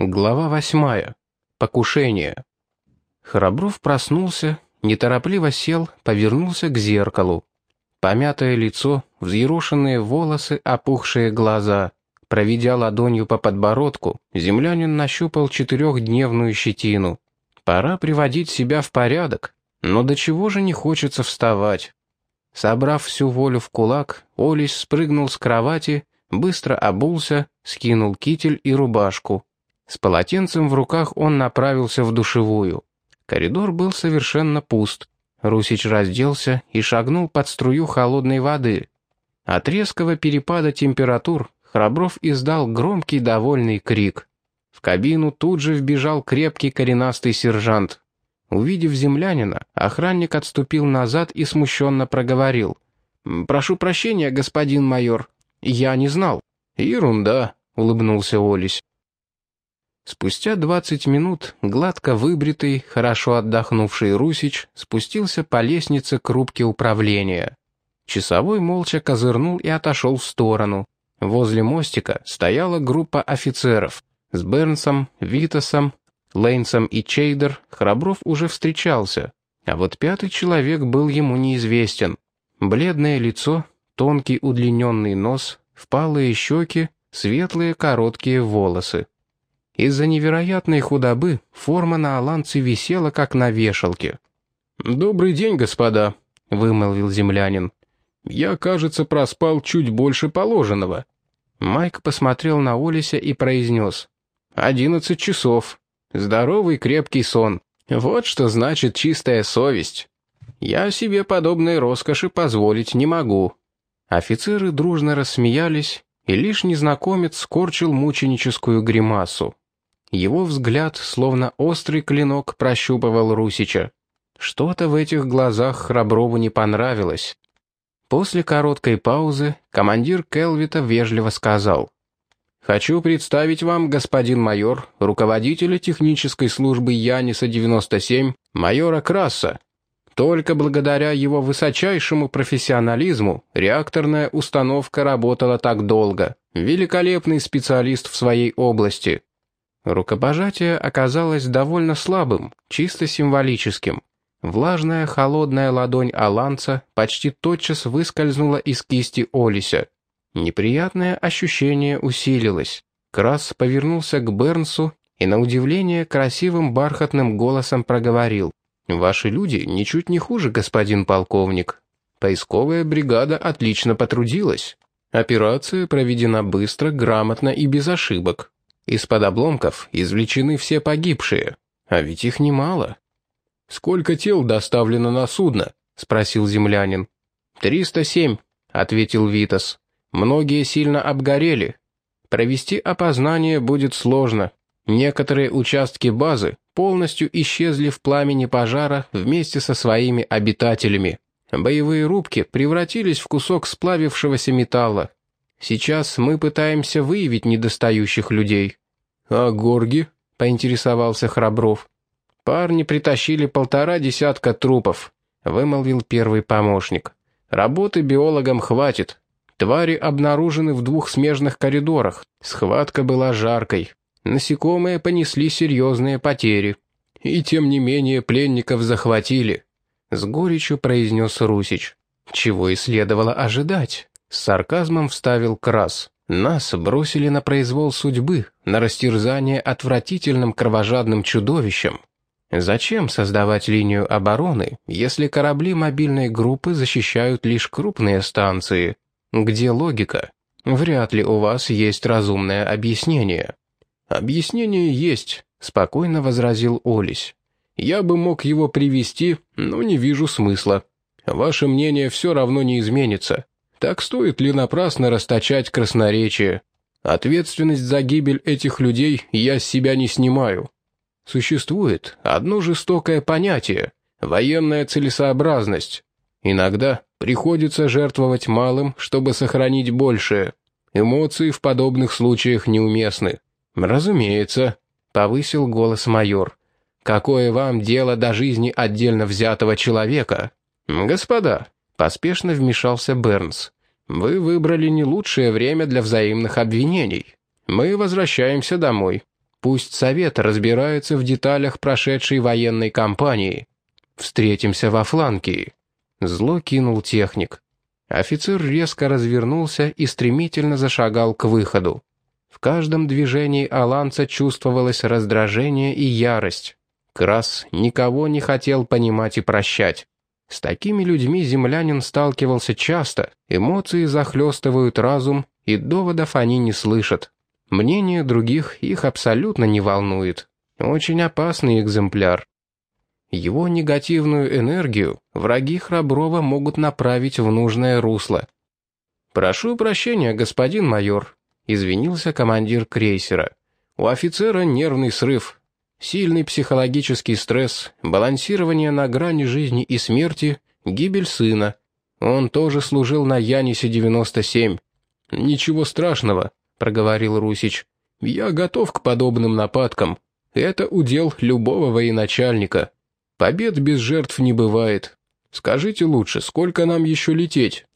Глава восьмая. Покушение. Храбров проснулся, неторопливо сел, повернулся к зеркалу. Помятое лицо, взъерошенные волосы, опухшие глаза. Проведя ладонью по подбородку, землянин нащупал четырехдневную щетину. Пора приводить себя в порядок, но до чего же не хочется вставать. Собрав всю волю в кулак, Олесь спрыгнул с кровати, быстро обулся, скинул китель и рубашку. С полотенцем в руках он направился в душевую. Коридор был совершенно пуст. Русич разделся и шагнул под струю холодной воды. От резкого перепада температур Храбров издал громкий довольный крик. В кабину тут же вбежал крепкий коренастый сержант. Увидев землянина, охранник отступил назад и смущенно проговорил. «Прошу прощения, господин майор. Я не знал». «Ерунда», — улыбнулся Олесь. Спустя двадцать минут гладко выбритый, хорошо отдохнувший Русич спустился по лестнице к рубке управления. Часовой молча козырнул и отошел в сторону. Возле мостика стояла группа офицеров. С Бернсом, Витасом, Лейнсом и Чейдер Храбров уже встречался, а вот пятый человек был ему неизвестен. Бледное лицо, тонкий удлиненный нос, впалые щеки, светлые короткие волосы. Из-за невероятной худобы форма на аланце висела, как на вешалке. «Добрый день, господа», — вымолвил землянин. «Я, кажется, проспал чуть больше положенного». Майк посмотрел на Олеся и произнес. «Одиннадцать часов. Здоровый крепкий сон. Вот что значит чистая совесть. Я себе подобной роскоши позволить не могу». Офицеры дружно рассмеялись, и лишь незнакомец скорчил мученическую гримасу. Его взгляд, словно острый клинок, прощупывал Русича. Что-то в этих глазах Храброву не понравилось. После короткой паузы командир Келвита вежливо сказал. «Хочу представить вам, господин майор, руководителя технической службы Яниса-97, майора Краса. Только благодаря его высочайшему профессионализму реакторная установка работала так долго. Великолепный специалист в своей области». Рукопожатие оказалось довольно слабым, чисто символическим. Влажная холодная ладонь Аланца почти тотчас выскользнула из кисти Олися. Неприятное ощущение усилилось. Крас повернулся к Бернсу и, на удивление, красивым бархатным голосом проговорил. «Ваши люди ничуть не хуже, господин полковник. Поисковая бригада отлично потрудилась. Операция проведена быстро, грамотно и без ошибок. Из-под обломков извлечены все погибшие, а ведь их немало. «Сколько тел доставлено на судно?» — спросил землянин. «Триста семь», — ответил Витас. «Многие сильно обгорели. Провести опознание будет сложно. Некоторые участки базы полностью исчезли в пламени пожара вместе со своими обитателями. Боевые рубки превратились в кусок сплавившегося металла. Сейчас мы пытаемся выявить недостающих людей». «А горги?» — поинтересовался Храбров. «Парни притащили полтора десятка трупов», — вымолвил первый помощник. «Работы биологам хватит. Твари обнаружены в двух смежных коридорах. Схватка была жаркой. Насекомые понесли серьезные потери. И тем не менее пленников захватили», — с горечью произнес Русич. «Чего и следовало ожидать». С сарказмом вставил Крас. «Нас бросили на произвол судьбы, на растерзание отвратительным кровожадным чудовищем. Зачем создавать линию обороны, если корабли мобильной группы защищают лишь крупные станции? Где логика? Вряд ли у вас есть разумное объяснение». «Объяснение есть», — спокойно возразил Олесь. «Я бы мог его привести, но не вижу смысла. Ваше мнение все равно не изменится. Так стоит ли напрасно расточать красноречие? Ответственность за гибель этих людей я с себя не снимаю. Существует одно жестокое понятие – военная целесообразность. Иногда приходится жертвовать малым, чтобы сохранить большее. Эмоции в подобных случаях неуместны. «Разумеется», — повысил голос майор. «Какое вам дело до жизни отдельно взятого человека? Господа, Поспешно вмешался Бернс. «Вы выбрали не лучшее время для взаимных обвинений. Мы возвращаемся домой». Пусть совет разбирается в деталях прошедшей военной кампании. Встретимся во Фланкии». Зло кинул техник. Офицер резко развернулся и стремительно зашагал к выходу. В каждом движении Аланца чувствовалось раздражение и ярость. Крас никого не хотел понимать и прощать. С такими людьми землянин сталкивался часто, эмоции захлестывают разум, и доводов они не слышат. Мнение других их абсолютно не волнует. Очень опасный экземпляр. Его негативную энергию враги Храброва могут направить в нужное русло. «Прошу прощения, господин майор», — извинился командир крейсера. «У офицера нервный срыв, сильный психологический стресс, балансирование на грани жизни и смерти, гибель сына. Он тоже служил на Янисе-97». «Ничего страшного», — проговорил Русич. «Я готов к подобным нападкам. Это удел любого военачальника». Побед без жертв не бывает. Скажите лучше, сколько нам еще лететь?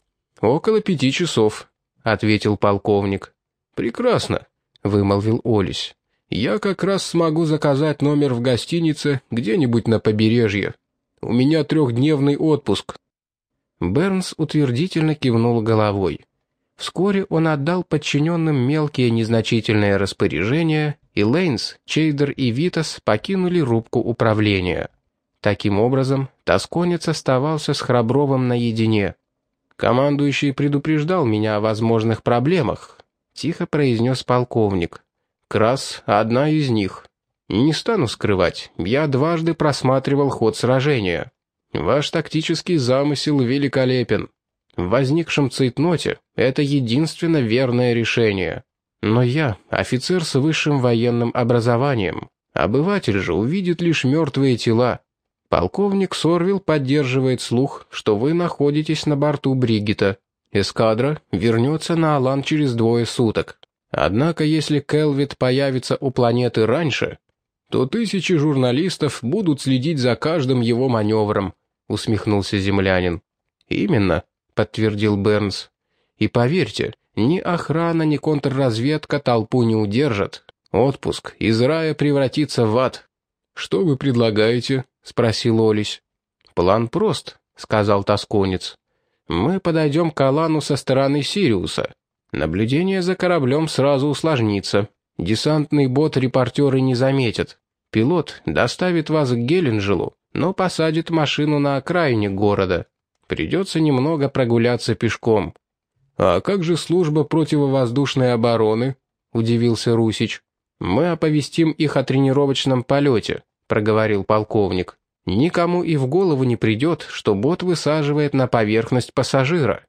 Около пяти часов, ответил полковник. Прекрасно, вымолвил Олесь. Я как раз смогу заказать номер в гостинице где-нибудь на побережье. У меня трехдневный отпуск. Бернс утвердительно кивнул головой. Вскоре он отдал подчиненным мелкие незначительные распоряжения, и Лейнс, Чейдер и Витас покинули рубку управления. Таким образом, тосконец оставался с Храбровым наедине. «Командующий предупреждал меня о возможных проблемах», — тихо произнес полковник. «Крас — одна из них. Не стану скрывать, я дважды просматривал ход сражения. Ваш тактический замысел великолепен. В возникшем цейтноте это единственно верное решение. Но я — офицер с высшим военным образованием. Обыватель же увидит лишь мертвые тела, Полковник Сорвил поддерживает слух, что вы находитесь на борту Бригита. Эскадра вернется на Алан через двое суток. Однако, если Келвит появится у планеты раньше, то тысячи журналистов будут следить за каждым его маневром», — усмехнулся землянин. «Именно», — подтвердил Бернс. «И поверьте, ни охрана, ни контрразведка толпу не удержат. Отпуск из рая превратится в ад. Что вы предлагаете?» — спросил Олесь. «План прост», — сказал тосконец. «Мы подойдем к Алану со стороны Сириуса. Наблюдение за кораблем сразу усложнится. Десантный бот репортеры не заметят. Пилот доставит вас к Геленджелу, но посадит машину на окраине города. Придется немного прогуляться пешком». «А как же служба противовоздушной обороны?» — удивился Русич. «Мы оповестим их о тренировочном полете проговорил полковник. «Никому и в голову не придет, что бот высаживает на поверхность пассажира».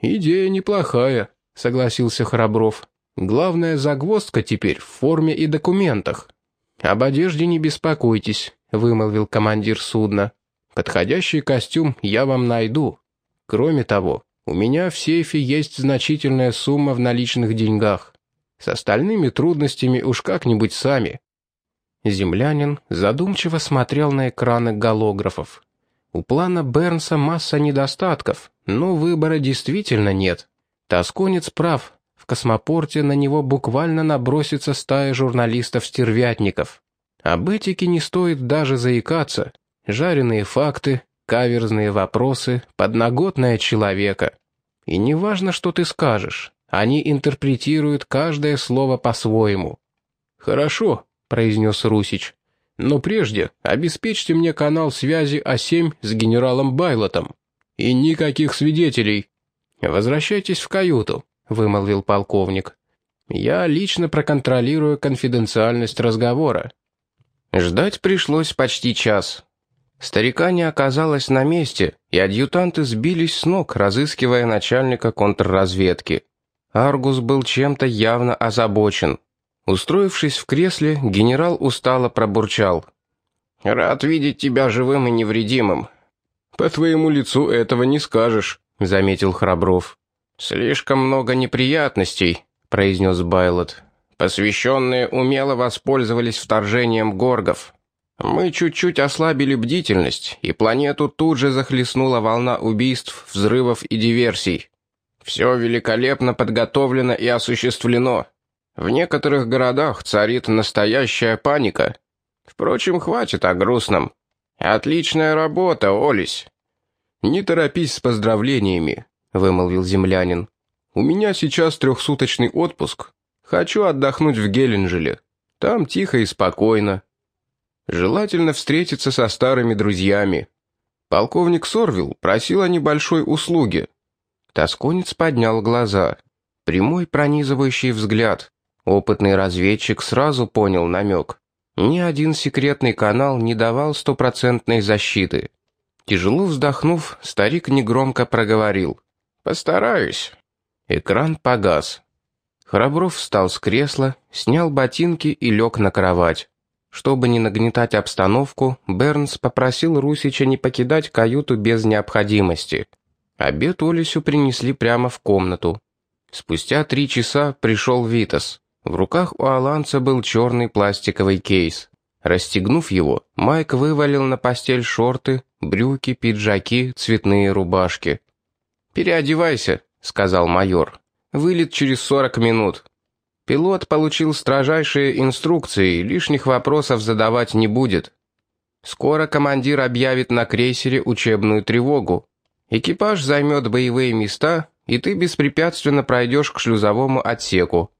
«Идея неплохая», — согласился Храбров. «Главная загвоздка теперь в форме и документах». «Об одежде не беспокойтесь», — вымолвил командир судна. «Подходящий костюм я вам найду. Кроме того, у меня в сейфе есть значительная сумма в наличных деньгах. С остальными трудностями уж как-нибудь сами. Землянин задумчиво смотрел на экраны голографов. У плана Бернса масса недостатков, но выбора действительно нет. Тосконец прав, в космопорте на него буквально набросится стая журналистов-стервятников. Об этике не стоит даже заикаться. Жареные факты, каверзные вопросы, подноготная человека. И неважно, что ты скажешь, они интерпретируют каждое слово по-своему. «Хорошо», — произнес Русич. «Но прежде обеспечьте мне канал связи А7 с генералом Байлотом. И никаких свидетелей. Возвращайтесь в каюту», — вымолвил полковник. «Я лично проконтролирую конфиденциальность разговора». Ждать пришлось почти час. Старика не оказалось на месте, и адъютанты сбились с ног, разыскивая начальника контрразведки. Аргус был чем-то явно озабочен. Устроившись в кресле, генерал устало пробурчал. «Рад видеть тебя живым и невредимым». «По твоему лицу этого не скажешь», — заметил Храбров. «Слишком много неприятностей», — произнес Байлот. «Посвященные умело воспользовались вторжением горгов. Мы чуть-чуть ослабили бдительность, и планету тут же захлестнула волна убийств, взрывов и диверсий. Все великолепно подготовлено и осуществлено. В некоторых городах царит настоящая паника. Впрочем, хватит о грустном. Отличная работа, Олесь. Не торопись с поздравлениями, вымолвил землянин. У меня сейчас трехсуточный отпуск. Хочу отдохнуть в Геленджеле. Там тихо и спокойно. Желательно встретиться со старыми друзьями. Полковник Сорвил просил о небольшой услуге. Тосконец поднял глаза. Прямой пронизывающий взгляд. Опытный разведчик сразу понял намек. Ни один секретный канал не давал стопроцентной защиты. Тяжело вздохнув, старик негромко проговорил. «Постараюсь». Экран погас. Храбров встал с кресла, снял ботинки и лег на кровать. Чтобы не нагнетать обстановку, Бернс попросил Русича не покидать каюту без необходимости. Обед Олесю принесли прямо в комнату. Спустя три часа пришел Витас. В руках у Аланца был черный пластиковый кейс. Расстегнув его, Майк вывалил на постель шорты, брюки, пиджаки, цветные рубашки. «Переодевайся», — сказал майор. «Вылет через сорок минут». Пилот получил строжайшие инструкции, лишних вопросов задавать не будет. Скоро командир объявит на крейсере учебную тревогу. Экипаж займет боевые места, и ты беспрепятственно пройдешь к шлюзовому отсеку.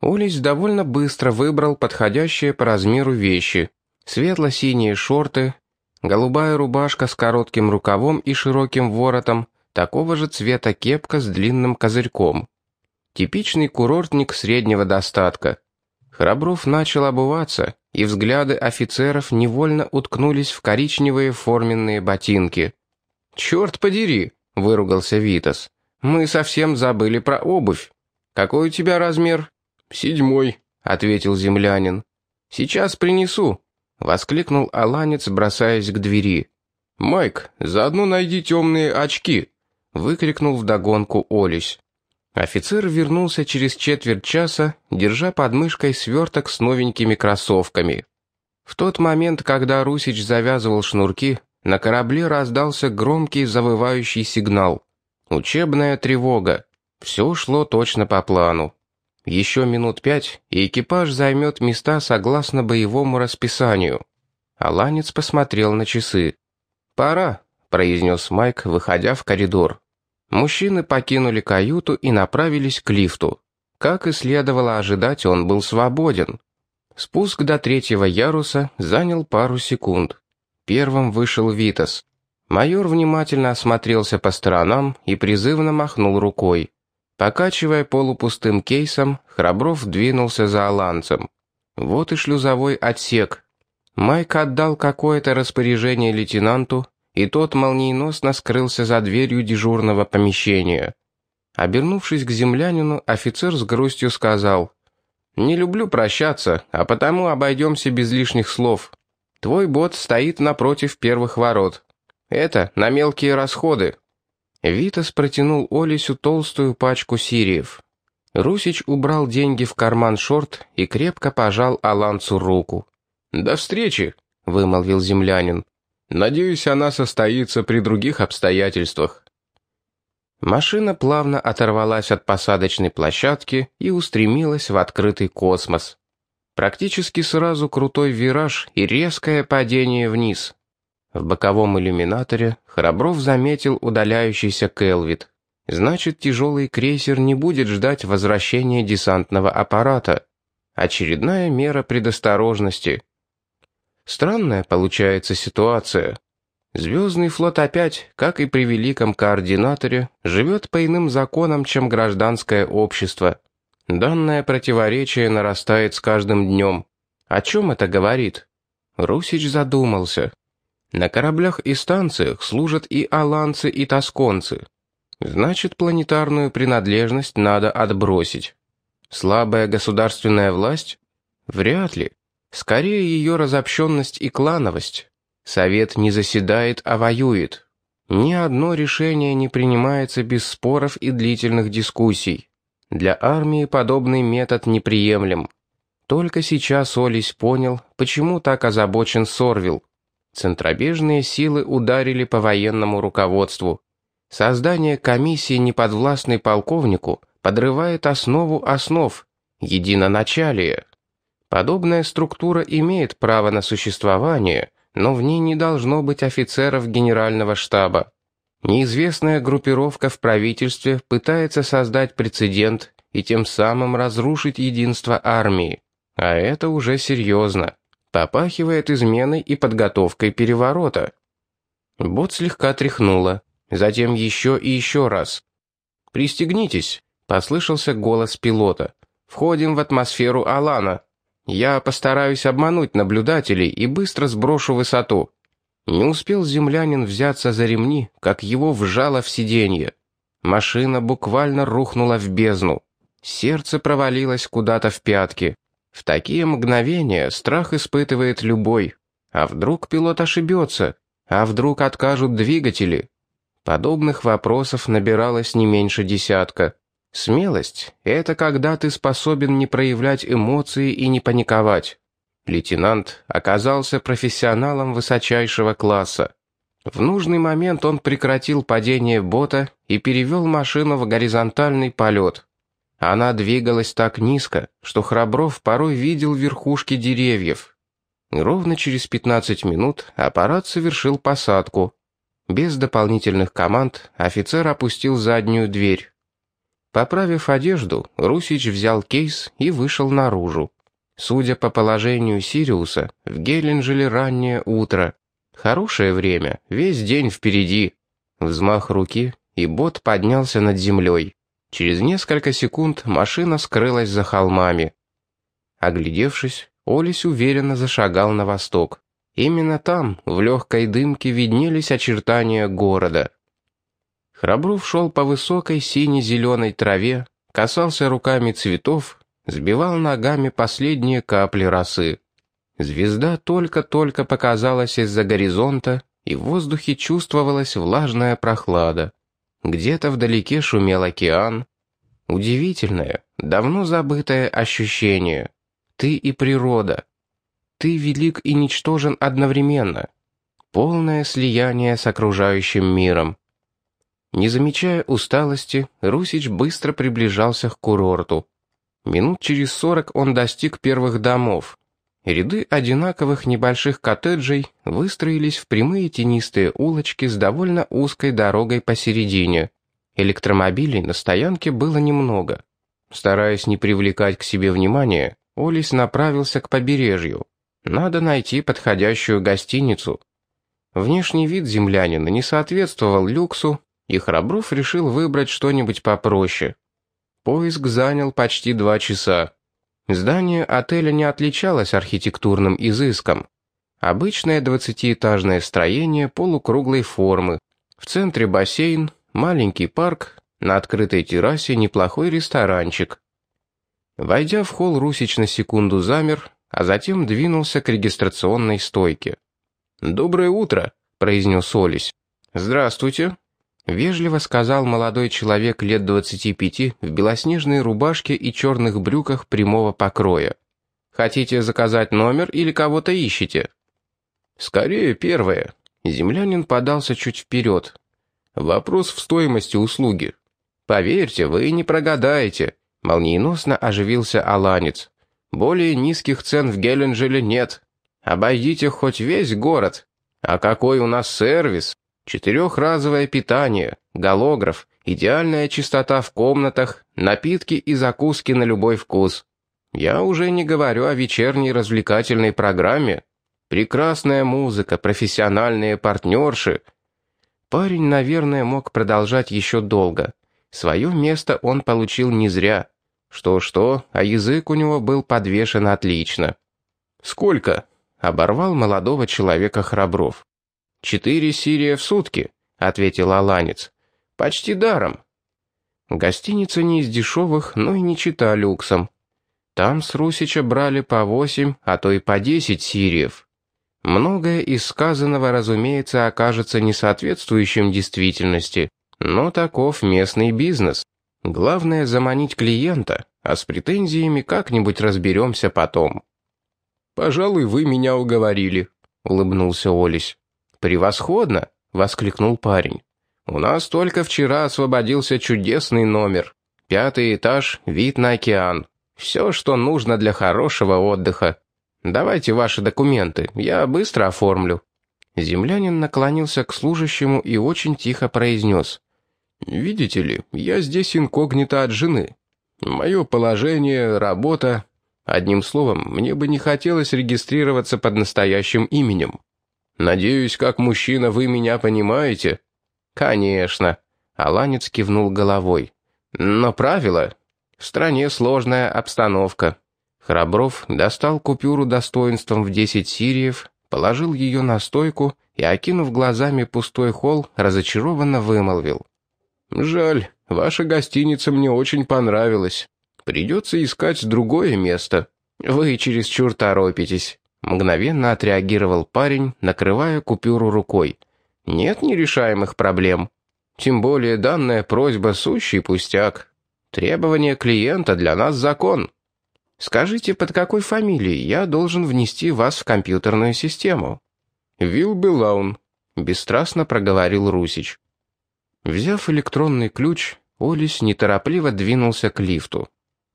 Улис довольно быстро выбрал подходящие по размеру вещи. Светло-синие шорты, голубая рубашка с коротким рукавом и широким воротом, такого же цвета кепка с длинным козырьком. Типичный курортник среднего достатка. Храбров начал обуваться, и взгляды офицеров невольно уткнулись в коричневые форменные ботинки. «Черт подери!» — выругался Витас. «Мы совсем забыли про обувь. Какой у тебя размер?» «Седьмой», — ответил землянин. «Сейчас принесу», — воскликнул Аланец, бросаясь к двери. «Майк, заодно найди темные очки», — выкрикнул вдогонку Олесь. Офицер вернулся через четверть часа, держа под мышкой сверток с новенькими кроссовками. В тот момент, когда Русич завязывал шнурки, на корабле раздался громкий завывающий сигнал. Учебная тревога. Все шло точно по плану. Еще минут пять, и экипаж займет места согласно боевому расписанию. Аланец посмотрел на часы. «Пора», — произнес Майк, выходя в коридор. Мужчины покинули каюту и направились к лифту. Как и следовало ожидать, он был свободен. Спуск до третьего яруса занял пару секунд. Первым вышел Витас. Майор внимательно осмотрелся по сторонам и призывно махнул рукой. Покачивая полупустым кейсом, Храбров двинулся за аланцем. Вот и шлюзовой отсек. Майк отдал какое-то распоряжение лейтенанту, и тот молниеносно скрылся за дверью дежурного помещения. Обернувшись к землянину, офицер с грустью сказал, «Не люблю прощаться, а потому обойдемся без лишних слов. Твой бот стоит напротив первых ворот. Это на мелкие расходы». Витас протянул Олесю толстую пачку сириев. Русич убрал деньги в карман шорт и крепко пожал Аланцу руку. «До встречи», — вымолвил землянин. «Надеюсь, она состоится при других обстоятельствах». Машина плавно оторвалась от посадочной площадки и устремилась в открытый космос. Практически сразу крутой вираж и резкое падение вниз. В боковом иллюминаторе Храбров заметил удаляющийся Келвит. Значит, тяжелый крейсер не будет ждать возвращения десантного аппарата. Очередная мера предосторожности. Странная получается ситуация. Звездный флот опять, как и при великом координаторе, живет по иным законам, чем гражданское общество. Данное противоречие нарастает с каждым днем. О чем это говорит? Русич задумался. На кораблях и станциях служат и аланцы, и тосконцы. Значит, планетарную принадлежность надо отбросить. Слабая государственная власть? Вряд ли. Скорее ее разобщенность и клановость. Совет не заседает, а воюет. Ни одно решение не принимается без споров и длительных дискуссий. Для армии подобный метод неприемлем. Только сейчас Олесь понял, почему так озабочен Сорвил. Центробежные силы ударили по военному руководству. Создание комиссии, неподвластной полковнику, подрывает основу основ, единоначалие. Подобная структура имеет право на существование, но в ней не должно быть офицеров генерального штаба. Неизвестная группировка в правительстве пытается создать прецедент и тем самым разрушить единство армии. А это уже серьезно. Попахивает изменой и подготовкой переворота. Бот слегка тряхнуло, затем еще и еще раз. «Пристегнитесь», — послышался голос пилота. «Входим в атмосферу Алана. Я постараюсь обмануть наблюдателей и быстро сброшу высоту». Не успел землянин взяться за ремни, как его вжало в сиденье. Машина буквально рухнула в бездну. Сердце провалилось куда-то в пятки. В такие мгновения страх испытывает любой. А вдруг пилот ошибется? А вдруг откажут двигатели? Подобных вопросов набиралось не меньше десятка. Смелость — это когда ты способен не проявлять эмоции и не паниковать. Лейтенант оказался профессионалом высочайшего класса. В нужный момент он прекратил падение бота и перевел машину в горизонтальный полет. Она двигалась так низко, что Храбров порой видел верхушки деревьев. Ровно через 15 минут аппарат совершил посадку. Без дополнительных команд офицер опустил заднюю дверь. Поправив одежду, Русич взял кейс и вышел наружу. Судя по положению Сириуса, в Геленджеле раннее утро. Хорошее время, весь день впереди. Взмах руки, и бот поднялся над землей. Через несколько секунд машина скрылась за холмами. Оглядевшись, Олесь уверенно зашагал на восток. Именно там, в легкой дымке, виднелись очертания города. Храбров шел по высокой сине-зеленой траве, касался руками цветов, сбивал ногами последние капли росы. Звезда только-только показалась из-за горизонта, и в воздухе чувствовалась влажная прохлада. Где-то вдалеке шумел океан. Удивительное, давно забытое ощущение. Ты и природа. Ты велик и ничтожен одновременно. Полное слияние с окружающим миром. Не замечая усталости, Русич быстро приближался к курорту. Минут через сорок он достиг первых домов. Ряды одинаковых небольших коттеджей выстроились в прямые тенистые улочки с довольно узкой дорогой посередине. Электромобилей на стоянке было немного. Стараясь не привлекать к себе внимания, Олис направился к побережью. Надо найти подходящую гостиницу. Внешний вид землянина не соответствовал люксу, и Храбров решил выбрать что-нибудь попроще. Поиск занял почти два часа. Здание отеля не отличалось архитектурным изыском. Обычное двадцатиэтажное строение полукруглой формы. В центре бассейн, маленький парк, на открытой террасе неплохой ресторанчик. Войдя в холл, Русич на секунду замер, а затем двинулся к регистрационной стойке. «Доброе утро», — произнес Олесь. «Здравствуйте», Вежливо сказал молодой человек лет двадцати пяти в белоснежной рубашке и черных брюках прямого покроя. «Хотите заказать номер или кого-то ищете?» «Скорее первое». Землянин подался чуть вперед. «Вопрос в стоимости услуги. Поверьте, вы не прогадаете», — молниеносно оживился Аланец. «Более низких цен в Геленджеле нет. Обойдите хоть весь город. А какой у нас сервис!» Четырехразовое питание, голограф, идеальная чистота в комнатах, напитки и закуски на любой вкус. Я уже не говорю о вечерней развлекательной программе. Прекрасная музыка, профессиональные партнерши. Парень, наверное, мог продолжать еще долго. Свое место он получил не зря. Что-что, а язык у него был подвешен отлично. «Сколько?» — оборвал молодого человека Храбров. «Четыре сирия в сутки», — ответил Аланец. «Почти даром». Гостиница не из дешевых, но и не чита люксом. Там с Русича брали по восемь, а то и по десять сириев. Многое из сказанного, разумеется, окажется несоответствующим действительности, но таков местный бизнес. Главное — заманить клиента, а с претензиями как-нибудь разберемся потом. «Пожалуй, вы меня уговорили», — улыбнулся Олесь. «Превосходно!» — воскликнул парень. «У нас только вчера освободился чудесный номер. Пятый этаж, вид на океан. Все, что нужно для хорошего отдыха. Давайте ваши документы, я быстро оформлю». Землянин наклонился к служащему и очень тихо произнес. «Видите ли, я здесь инкогнито от жены. Мое положение, работа. Одним словом, мне бы не хотелось регистрироваться под настоящим именем. Надеюсь, как мужчина вы меня понимаете?» «Конечно», — Аланец кивнул головой. «Но правило. В стране сложная обстановка». Храбров достал купюру достоинством в десять сириев, положил ее на стойку и, окинув глазами пустой холл, разочарованно вымолвил. «Жаль, ваша гостиница мне очень понравилась. Придется искать другое место. Вы чересчур торопитесь». Мгновенно отреагировал парень, накрывая купюру рукой. «Нет нерешаемых проблем. Тем более данная просьба сущий пустяк. Требование клиента для нас закон. Скажите, под какой фамилией я должен внести вас в компьютерную систему?» «Вилл Белаун», — бесстрастно проговорил Русич. Взяв электронный ключ, Олесь неторопливо двинулся к лифту.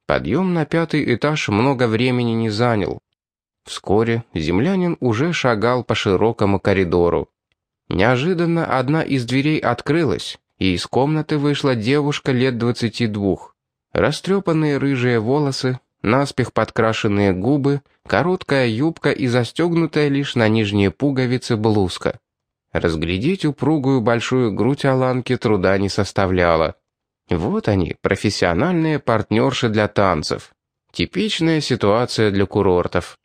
Подъем на пятый этаж много времени не занял. Вскоре землянин уже шагал по широкому коридору. Неожиданно одна из дверей открылась, и из комнаты вышла девушка лет двадцати двух. Растрепанные рыжие волосы, наспех подкрашенные губы, короткая юбка и застегнутая лишь на нижние пуговицы блузка. Разглядеть упругую большую грудь Аланки труда не составляло. Вот они, профессиональные партнерши для танцев. Типичная ситуация для курортов.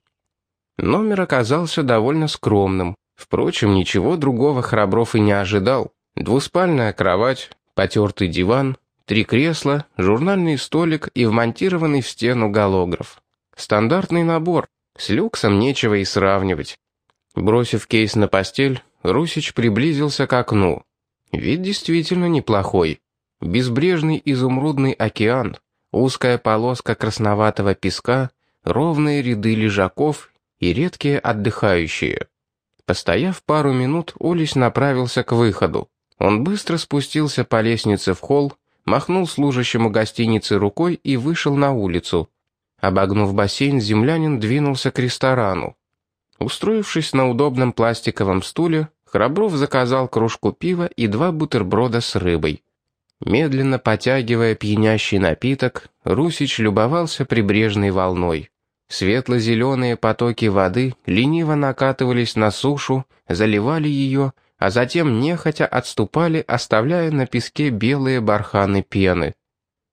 Номер оказался довольно скромным. Впрочем, ничего другого Храбров и не ожидал. Двуспальная кровать, потертый диван, три кресла, журнальный столик и вмонтированный в стену голограф. Стандартный набор. С люксом нечего и сравнивать. Бросив кейс на постель, Русич приблизился к окну. Вид действительно неплохой. Безбрежный изумрудный океан, узкая полоска красноватого песка, ровные ряды лежаков и редкие отдыхающие. Постояв пару минут, Олесь направился к выходу. Он быстро спустился по лестнице в холл, махнул служащему гостиницы рукой и вышел на улицу. Обогнув бассейн, землянин двинулся к ресторану. Устроившись на удобном пластиковом стуле, Храбров заказал кружку пива и два бутерброда с рыбой. Медленно потягивая пьянящий напиток, Русич любовался прибрежной волной. Светло-зеленые потоки воды лениво накатывались на сушу, заливали ее, а затем нехотя отступали, оставляя на песке белые барханы пены.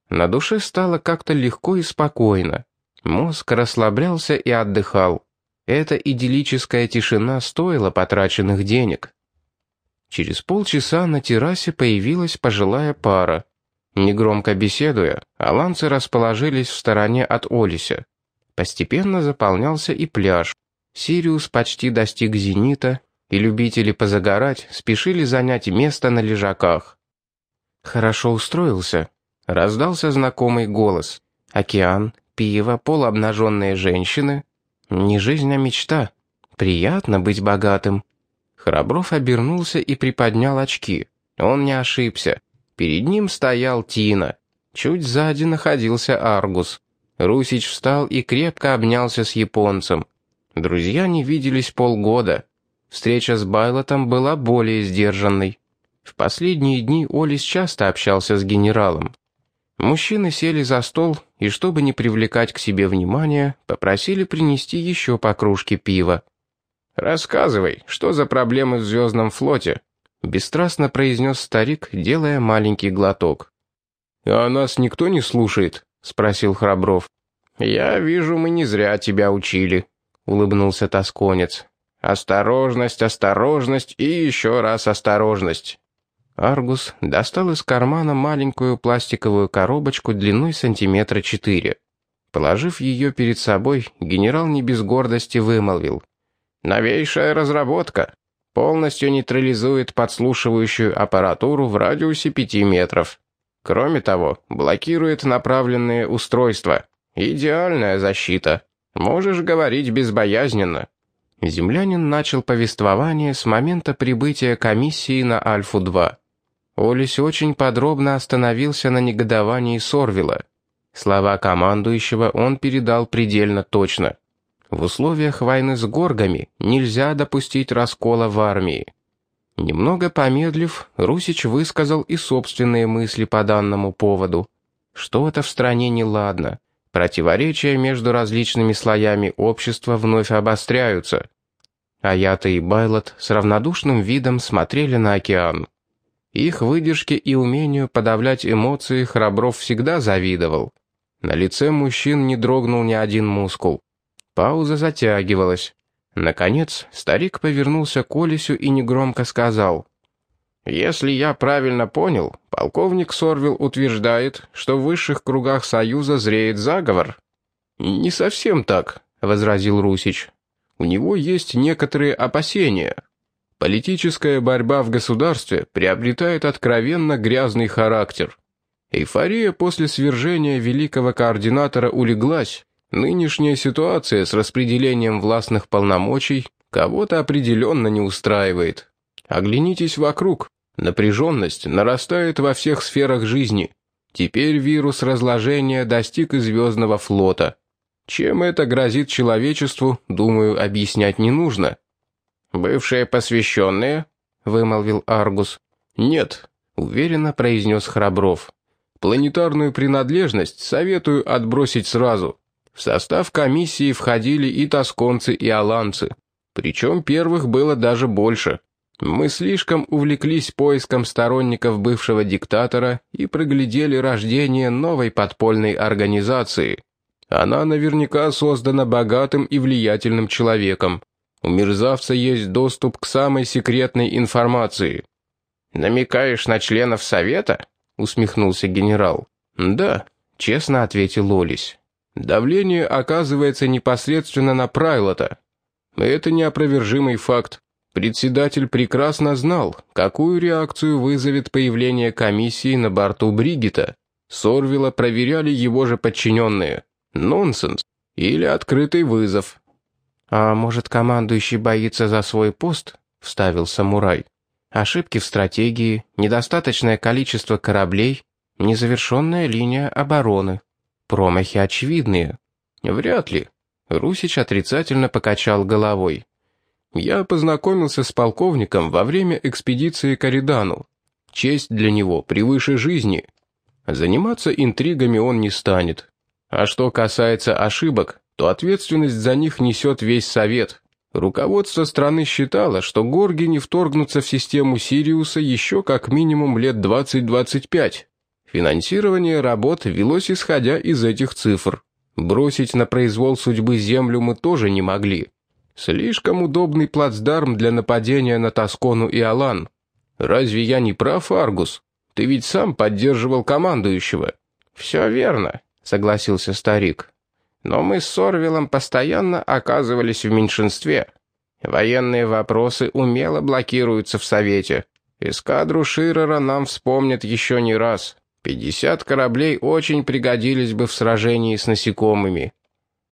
На душе стало как-то легко и спокойно. Мозг расслаблялся и отдыхал. Эта идиллическая тишина стоила потраченных денег. Через полчаса на террасе появилась пожилая пара. Негромко беседуя, аланцы расположились в стороне от Олися. Постепенно заполнялся и пляж. Сириус почти достиг зенита, и любители позагорать спешили занять место на лежаках. «Хорошо устроился», — раздался знакомый голос. «Океан, пиво, полуобнаженные женщины. Не жизнь, а мечта. Приятно быть богатым». Храбров обернулся и приподнял очки. Он не ошибся. Перед ним стоял Тина. Чуть сзади находился Аргус. Русич встал и крепко обнялся с японцем. Друзья не виделись полгода. Встреча с Байлотом была более сдержанной. В последние дни Олис часто общался с генералом. Мужчины сели за стол и, чтобы не привлекать к себе внимания, попросили принести еще по кружке пива. «Рассказывай, что за проблемы в Звездном флоте?» — бесстрастно произнес старик, делая маленький глоток. «А нас никто не слушает?» — спросил Храбров. «Я вижу, мы не зря тебя учили», — улыбнулся тосконец. «Осторожность, осторожность и еще раз осторожность». Аргус достал из кармана маленькую пластиковую коробочку длиной сантиметра четыре. Положив ее перед собой, генерал не без гордости вымолвил. «Новейшая разработка. Полностью нейтрализует подслушивающую аппаратуру в радиусе пяти метров. Кроме того, блокирует направленные устройства. Идеальная защита. Можешь говорить безбоязненно». Землянин начал повествование с момента прибытия комиссии на Альфу-2. Олесь очень подробно остановился на негодовании Сорвила. Слова командующего он передал предельно точно. В условиях войны с горгами нельзя допустить раскола в армии. Немного помедлив, Русич высказал и собственные мысли по данному поводу. Что-то в стране неладно. Противоречия между различными слоями общества вновь обостряются. Аята и Байлот с равнодушным видом смотрели на океан. Их выдержке и умению подавлять эмоции Храбров всегда завидовал. На лице мужчин не дрогнул ни один мускул. Пауза затягивалась. Наконец, старик повернулся к Олесю и негромко сказал. «Если я правильно понял, полковник Сорвил утверждает, что в высших кругах Союза зреет заговор». «Не совсем так», — возразил Русич. «У него есть некоторые опасения. Политическая борьба в государстве приобретает откровенно грязный характер. Эйфория после свержения великого координатора улеглась. Нынешняя ситуация с распределением властных полномочий кого-то определенно не устраивает. Оглянитесь вокруг. Напряженность нарастает во всех сферах жизни. Теперь вирус разложения достиг и звездного флота. Чем это грозит человечеству, думаю, объяснять не нужно. «Бывшие посвященные?» — вымолвил Аргус. «Нет», — уверенно произнес Храбров. Планетарную принадлежность советую отбросить сразу. В состав комиссии входили и тосконцы, и аланцы. Причем первых было даже больше. Мы слишком увлеклись поиском сторонников бывшего диктатора и проглядели рождение новой подпольной организации. Она наверняка создана богатым и влиятельным человеком. У мерзавца есть доступ к самой секретной информации. «Намекаешь на членов Совета?» — усмехнулся генерал. «Да», — честно ответил Олесь. «Давление оказывается непосредственно на Прайлота. Это неопровержимый факт. Председатель прекрасно знал, какую реакцию вызовет появление комиссии на борту Бригита. Сорвила проверяли его же подчиненные. Нонсенс. Или открытый вызов». «А может, командующий боится за свой пост?» — вставил самурай. Ошибки в стратегии, недостаточное количество кораблей, незавершенная линия обороны. Промахи очевидные. Вряд ли. Русич отрицательно покачал головой. Я познакомился с полковником во время экспедиции к. Честь для него превыше жизни. Заниматься интригами он не станет. А что касается ошибок, то ответственность за них несет весь совет. Руководство страны считало, что горги не вторгнутся в систему Сириуса еще как минимум лет 20-25. Финансирование работ велось исходя из этих цифр. Бросить на произвол судьбы Землю мы тоже не могли. Слишком удобный плацдарм для нападения на Тоскону и Алан. Разве я не прав, Аргус? Ты ведь сам поддерживал командующего. Все верно, согласился старик но мы с Сорвилом постоянно оказывались в меньшинстве. Военные вопросы умело блокируются в Совете. Эскадру Ширера нам вспомнят еще не раз. 50 кораблей очень пригодились бы в сражении с насекомыми.